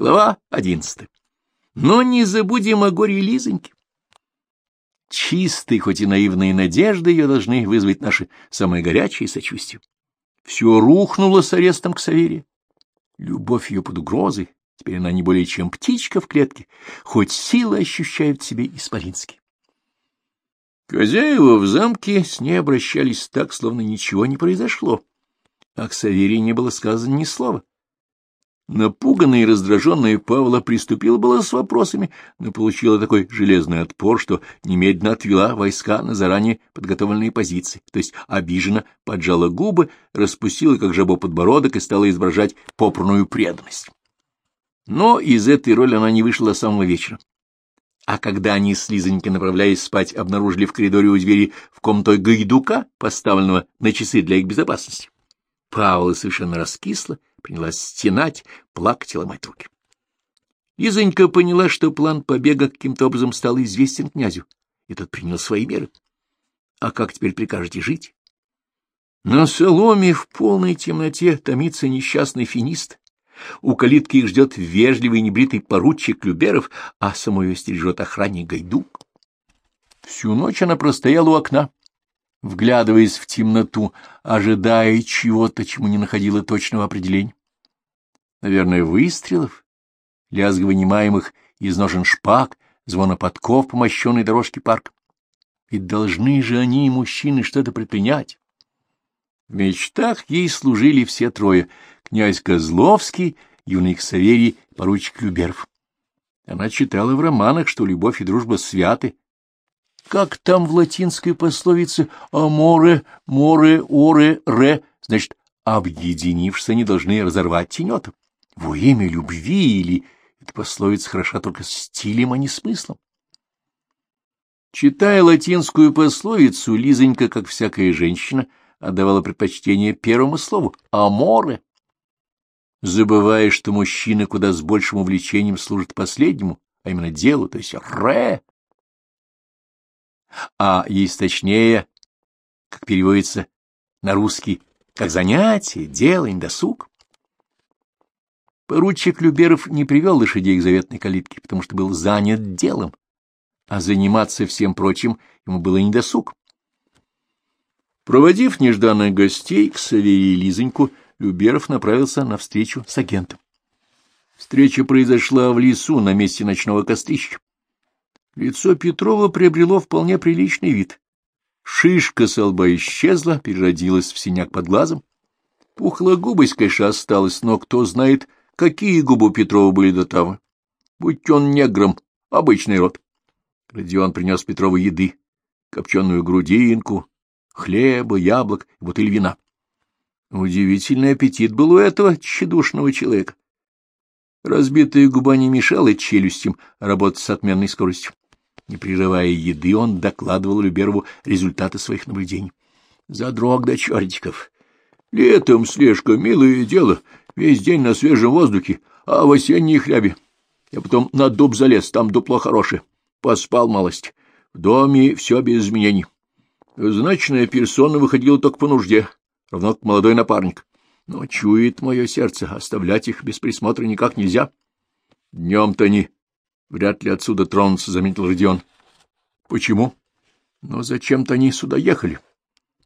Глава одиннадцатая. Но не забудем о горе Лизоньки. Чистые, хоть и наивные надежды ее должны вызвать наши самые горячие сочувствия. Все рухнуло с арестом к Савере. Любовь ее под угрозой, теперь она не более чем птичка в клетке, хоть силы ощущает в себе исполински. Хозяева в замке с ней обращались так, словно ничего не произошло, а к Саверии не было сказано ни слова. Напуганная и раздраженная Павла приступила было с вопросами, но получила такой железный отпор, что немедленно отвела войска на заранее подготовленные позиции, то есть обиженно поджала губы, распустила как жабо подбородок и стала изображать попрную преданность. Но из этой роли она не вышла до самого вечера. А когда они с Лизонькой, направляясь спать, обнаружили в коридоре у двери в комнату гайдука, поставленного на часы для их безопасности, Павла совершенно раскисла, принялась стенать, плакать и ломать руки. Лизонька поняла, что план побега каким-то образом стал известен князю, и тот принял свои меры. А как теперь прикажете жить? На соломе в полной темноте томится несчастный финист. У калитки их ждет вежливый небритый поручик Люберов, а самой ее стережет охранник Гайдук. Всю ночь она простояла у окна, вглядываясь в темноту, ожидая чего-то, чему не находила точного определения. Наверное, выстрелов, лязг вынимаемых из ножен шпаг, звона подков по мощенной дорожке парка. Ведь должны же они, мужчины, что-то предпринять. В мечтах ей служили все трое — князь Козловский, юный Ксаверий, поручик Люберов. Она читала в романах, что любовь и дружба святы, как там в латинской пословице «аморе, море, оре, ре», значит, объединившись, они должны разорвать тенета. Во имя любви или эта пословица хороша только стилем, а не смыслом. Читая латинскую пословицу, Лизонька, как всякая женщина, отдавала предпочтение первому слову «аморе», забывая, что мужчина куда с большим увлечением служит последнему, а именно делу, то есть «ре», а есть точнее, как переводится на русский, как занятие, дело, досуг. Поручик Люберов не привел лошадей к заветной калитке, потому что был занят делом, а заниматься всем прочим ему было недосуг. Проводив нежданных гостей к Саверии и Лизоньку, Люберов направился на встречу с агентом. Встреча произошла в лесу на месте ночного кострища. Лицо Петрова приобрело вполне приличный вид. Шишка с лба исчезла, переродилась в синяк под глазом. Пухлогубость, конечно, осталась, но кто знает, какие губы у Петрова были до того. Будь он негром, обычный рот. Родион принес Петрову еды, копченую грудинку, хлеба, яблок и бутыль вина. Удивительный аппетит был у этого тщедушного человека. Разбитая губа не мешала челюстям работать с отменной скоростью. Не прерывая еды, он докладывал Люберову результаты своих наблюдений. Задрог до чертиков. Летом слежка — милое дело, весь день на свежем воздухе, а в осенней хлябе. Я потом на дуб залез, там дупло хорошее. Поспал малость. В доме все без изменений. Значная персона выходила только по нужде, равно как молодой напарник. Но чует мое сердце, оставлять их без присмотра никак нельзя. Днем-то они Вряд ли отсюда тронутся, — заметил Родион. — Почему? — Но зачем-то они сюда ехали.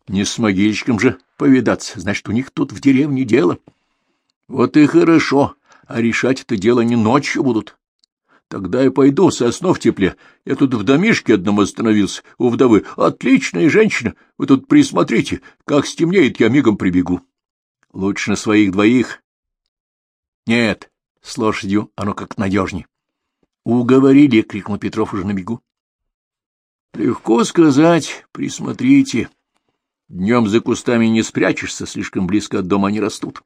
Не с могильщиком же повидаться, значит, у них тут в деревне дело. Вот и хорошо, а решать это дело не ночью будут. Тогда я пойду, сосну в тепле. Я тут в домишке одном остановился, у вдовы. Отличная женщина, вы тут присмотрите. Как стемнеет, я мигом прибегу. Лучше на своих двоих. Нет, с лошадью оно как надежней. Уговорили, — крикнул Петров уже на бегу. Легко сказать, присмотрите. Днем за кустами не спрячешься, слишком близко от дома они растут.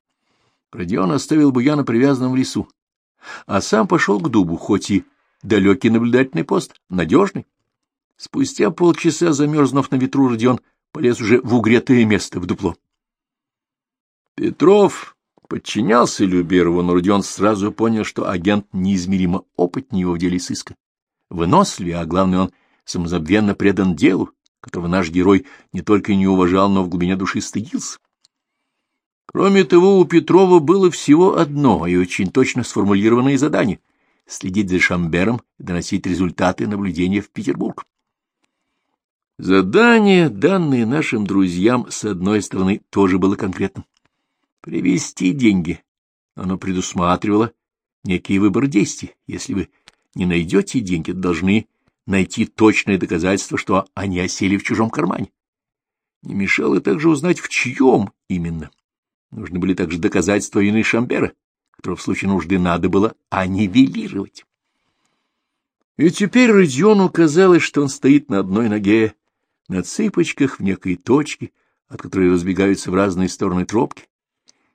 Родион оставил Буяна привязанным в лесу, а сам пошел к дубу, хоть и далекий наблюдательный пост, надежный. Спустя полчаса, замерзнув на ветру, Родион полез уже в угретое место, в дупло. Петров подчинялся Люберову, но Родион сразу понял, что агент неизмеримо опытнее его в деле сыска. Выносливее, а главное, он самозабвенно предан делу, которого наш герой не только не уважал, но в глубине души стыдился. Кроме того, у Петрова было всего одно и очень точно сформулированное задание — следить за Шамбером и доносить результаты наблюдения в Петербург. Задание, данное нашим друзьям, с одной стороны, тоже было конкретным. Привести деньги. Оно предусматривало некий выбор действий. Если вы не найдете деньги, должны найти точное доказательство, что они осели в чужом кармане. Не мешало также узнать, в чьем именно. Нужны были также доказательства вины Шамбера, которого в случае нужды надо было аннивелировать. И теперь Родиону казалось, что он стоит на одной ноге, на цыпочках в некой точке, от которой разбегаются в разные стороны тропки.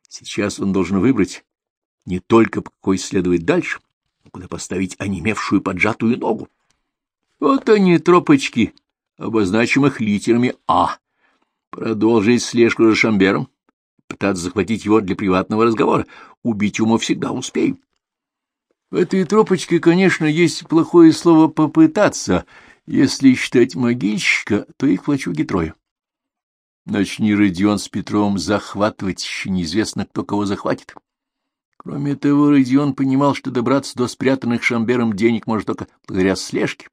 Сейчас он должен выбрать не только по какой следовать дальше, но куда поставить онемевшую поджатую ногу. Вот они, тропочки, обозначим их литерами «А». Продолжить слежку за Шамбером, пытаться захватить его для приватного разговора. Убить ему всегда успею. В этой тропочке, конечно, есть плохое слово «попытаться». Если считать могильщика, то их плачуги трое. Начни Родион с Петровым захватывать, еще неизвестно, кто кого захватит. Кроме того, Родион понимал, что добраться до спрятанных Шамбером денег может только благодаря слежке.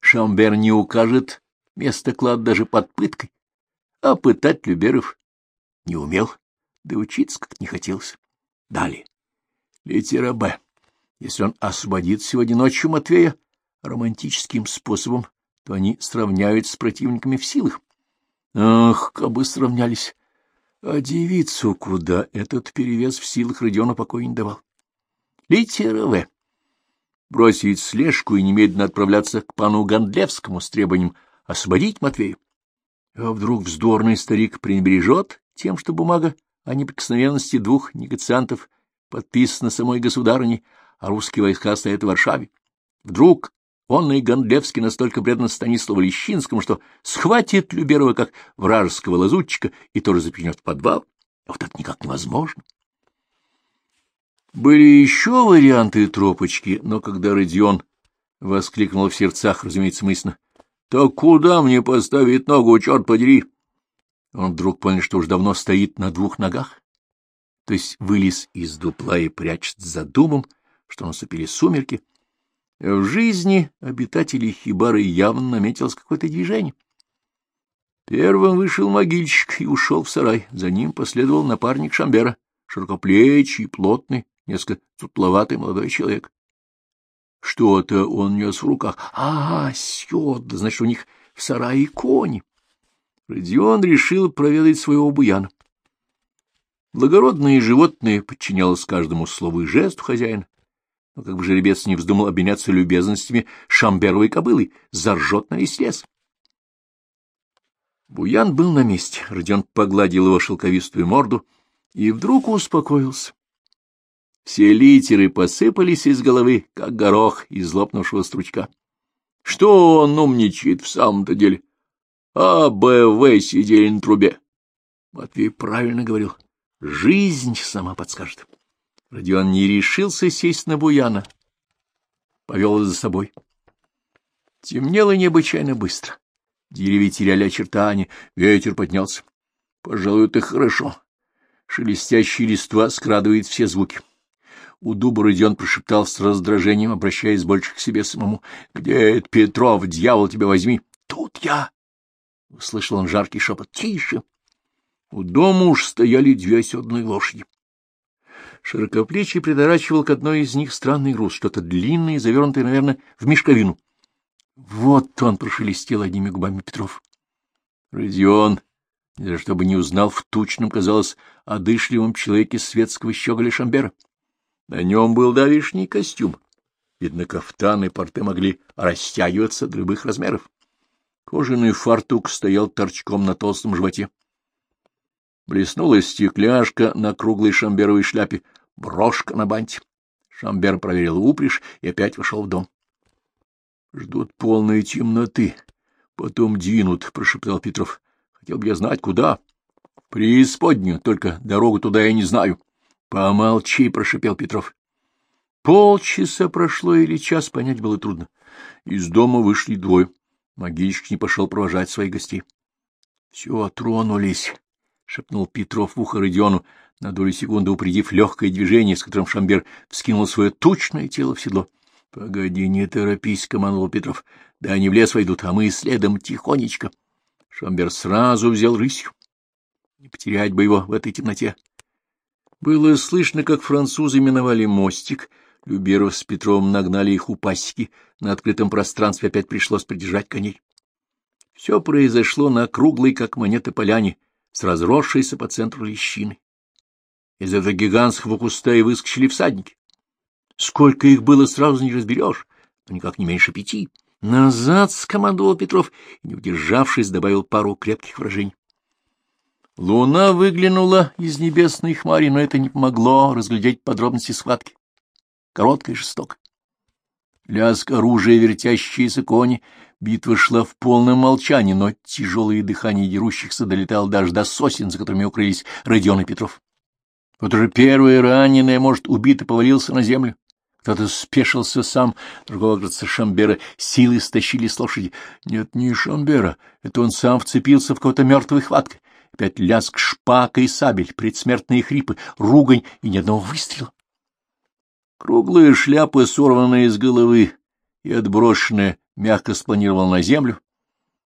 Шамбер не укажет место клад даже под пыткой, а пытать Люберов не умел, да учиться как не хотелось. Далее. Литера «Б». Если он освободит сегодня ночью Матвея романтическим способом, то они сравняются с противниками в силах. Ах, как бы сравнялись! А девицу куда этот перевес в силах Родиона покоя не давал? Литера «В». Бросить слежку и немедленно отправляться к пану Гондлевскому с требованием освободить Матвея. А вдруг вздорный старик пренебрежет тем, что бумага о неприкосновенности двух негациантов подписана самой государыней, а русские войска стоят в Варшаве? Вдруг он и Гондлевский настолько предан Станиславу Лещинскому, что схватит Люберова как вражеского лазутчика и тоже запихнет в подвал? А вот это никак невозможно. Были еще варианты тропочки, но когда Родион воскликнул в сердцах, разумеется, мысленно, «Так куда мне поставить ногу, черт подери?» Он вдруг понял, что уж давно стоит на двух ногах, то есть вылез из дупла и прячется за думом, что наступили сумерки. В жизни обитателей Хибары явно наметилось какое-то движение. Первым вышел могильщик и ушел в сарай. За ним последовал напарник Шамбера, широкоплечий, плотный, несколько тутловатый молодой человек. Что-то он нес в руках. А, седла, значит, у них в сарае кони. Родион решил проведать своего буяна. Благородное животное подчинялось каждому слову и жесту хозяина. Но как бы жеребец не вздумал обменяться любезностями шамберовой кобылой, заржет на весь лес. Буян был на месте. Родион погладил его шелковистую морду и вдруг успокоился. Все литеры посыпались из головы, как горох из лопнувшего стручка. Что он умничает в самом-то деле? А, Б, В сидели на трубе. Матвей правильно говорил. Жизнь сама подскажет. Родион не решился сесть на Буяна. Повел за собой. Темнело необычайно быстро. Деревья теряли очертания, ветер поднялся. Пожалуй, это хорошо. Шелестящие листва скрадывает все звуки. У дуба Родион прошептал с раздражением, обращаясь больше к себе самому. — Где это, Петров, дьявол, тебя возьми? — Тут я! — услышал он жаркий шепот. — Тише! У дома уж стояли две оседные лошади. Широкоплечий приторачивал к одной из них странный груз, что-то длинное, завернутое, наверное, в мешковину. Вот он прошелестел одними губами Петров. Родион, чтобы не узнал в тучном, казалось, одышливом человеке светского щеголя Шамбера. На нем был давишний костюм. Видно, кафтан и порты могли растягиваться до любых размеров. Кожаный фартук стоял торчком на толстом животе. Блеснула стекляшка на круглой шамберовой шляпе, брошка на банте. Шамбер проверил упряжь и опять вошел в дом. — Ждут полной темноты. Потом двинут, — прошептал Петров. — Хотел бы я знать, куда. — Преисподнюю, только дорогу туда я не знаю. — Помолчи, — прошепел Петров. Полчаса прошло или час, понять было трудно. Из дома вышли двое. Могильщик не пошел провожать своих гостей. — Все, тронулись, — шепнул Петров в ухо Родиону. на долю секунды упредив легкое движение, с которым Шамбер вскинул свое тучное тело в седло. — Погоди, не торопись, — командовал Петров. — Да они в лес войдут, а мы следом тихонечко. Шамбер сразу взял рысью. Не потерять бы его в этой темноте. Было слышно, как французы миновали мостик. Люберов с Петровым нагнали их у пасеки. На открытом пространстве опять пришлось придержать коней. Все произошло на круглой, как монета, поляне, с разросшейся по центру лещиной. Из этого гигантского куста и выскочили всадники. Сколько их было, сразу не разберешь, но никак не меньше пяти. «Назад!» — скомандовал Петров и, не удержавшись, добавил пару крепких выражений. Луна выглянула из небесной хмари, но это не помогло разглядеть подробности схватки. Короткая и жестокая. Лязг оружия, вертящиеся кони, битва шла в полном молчании, но тяжелое дыхание дерущихся долетало даже до сосен, за которыми укрылись Родион и Петров. Вот уже первый раненый, может, убитый, повалился на землю. Кто-то спешился сам, другого, кажется, Шамбера, силы стащили с лошади. Нет, не Шамбера, это он сам вцепился в кого-то мертвой хваткой. Опять лязг шпака и сабель, предсмертные хрипы, ругань и ни одного выстрела. Круглая шляпа, сорванная с головы и отброшенная, мягко спланировала на землю.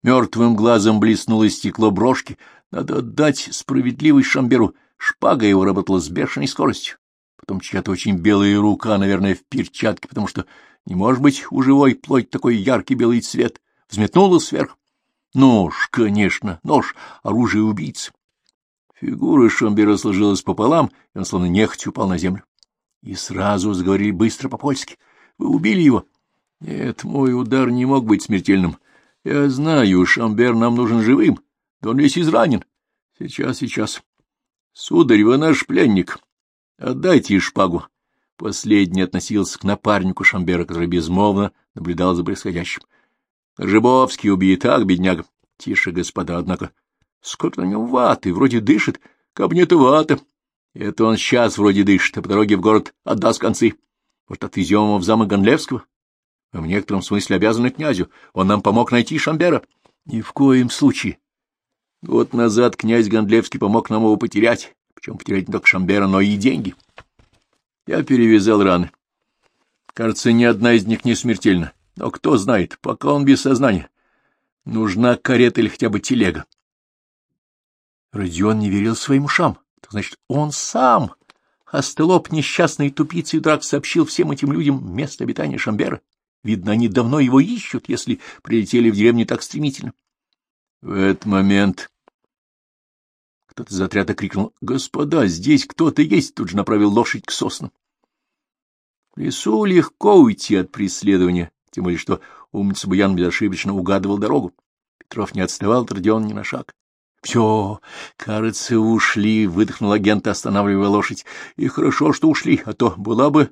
Мертвым глазом блеснуло стекло брошки. Надо отдать справедливость Шамберу — Шпага его работала с бешеной скоростью. Потом чья-то очень белая рука, наверное, в перчатке, потому что не может быть у живой плоть такой яркий белый цвет, взметнула сверху. Нож, конечно, нож, оружие убийцы. Фигура Шамбера сложилась пополам, и он словно нехотя упал на землю. И сразу заговорили быстро по-польски. — Вы убили его? — Нет, мой удар не мог быть смертельным. Я знаю, Шамбер нам нужен живым, да он весь изранен. Сейчас, сейчас. Сударь, вы наш пленник. Отдайте шпагу. Последний относился к напарнику Шамбера, который безмолвно наблюдал за происходящим. Жибовский убит, так, бедняга. Тише, господа, однако. Сколько на нем ваты, вроде дышит, кабнета вата. Это он сейчас вроде дышит, а по дороге в город отдаст концы. Может, отвезем его в замок Гонлевского? Мы в некотором смысле обязаны князю. Он нам помог найти Шамбера. Ни в коем случае. Год назад князь Гондлевский помог нам его потерять, причем потерять не только Шамбера, но и деньги. Я перевязал раны. Кажется, ни одна из них не смертельна. Но кто знает, пока он без сознания. Нужна карета или хотя бы телега. Родион не верил своим ушам. Так значит, он сам, остылоп несчастный тупица и драк, сообщил всем этим людям место обитания Шамбера. Видно, они давно его ищут, если прилетели в деревню так стремительно. В этот момент кто-то из отряда крикнул «Господа, здесь кто-то есть!» тут же направил лошадь к соснам. В лесу легко уйти от преследования, тем более что умница Буян безошибочно угадывал дорогу. Петров не отставал от Родиона ни на шаг. — Все, кажется, ушли, — выдохнул агент, останавливая лошадь. — И хорошо, что ушли, а то была бы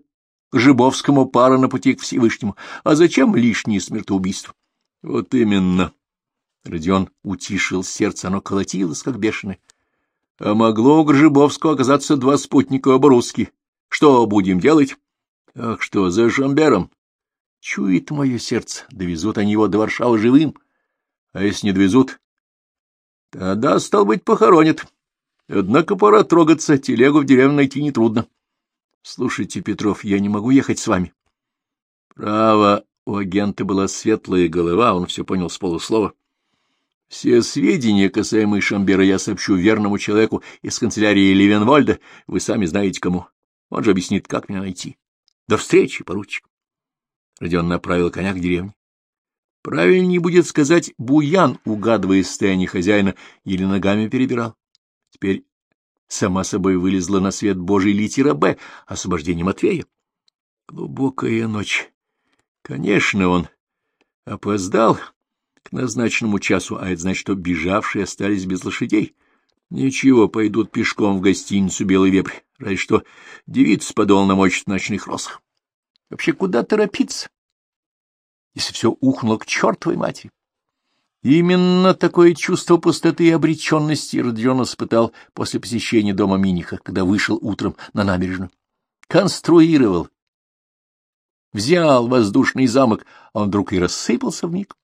Жибовскому пара на пути к Всевышнему. А зачем лишние смертоубийства? — Вот именно. Родион утишил сердце, оно колотилось, как бешеное. А могло у Гржибовского оказаться два спутника оборудски. Что будем делать? Ах, что, за Жамбером? Чует мое сердце, довезут они его до Варшавы живым. А если не довезут? Тогда, стал быть, похоронят. Однако пора трогаться, телегу в деревне найти нетрудно. Слушайте, Петров, я не могу ехать с вами. Право, у агента была светлая голова, он все понял с полуслова. Все сведения, касаемые Шамбера, я сообщу верному человеку из канцелярии Левенвольда, вы сами знаете кому. Он же объяснит, как меня найти. До встречи, поручик. Родион направил коня к деревне. Правильнее будет сказать, Буян, угадывая состояние хозяина, или ногами перебирал. Теперь сама собой вылезла на свет Божий литера «Б» — освобождение Матвея. Глубокая ночь. Конечно, он опоздал, к назначенному часу, а это значит, что бежавшие остались без лошадей. Ничего, пойдут пешком в гостиницу «Белый вепрь», разве что девица подол намочит в ночных росах. Вообще, куда торопиться, если все ухнуло к чертовой матери? Именно такое чувство пустоты и обреченности Родион испытал после посещения дома Миниха, когда вышел утром на набережную. Конструировал, взял воздушный замок, а он вдруг и рассыпался в миг.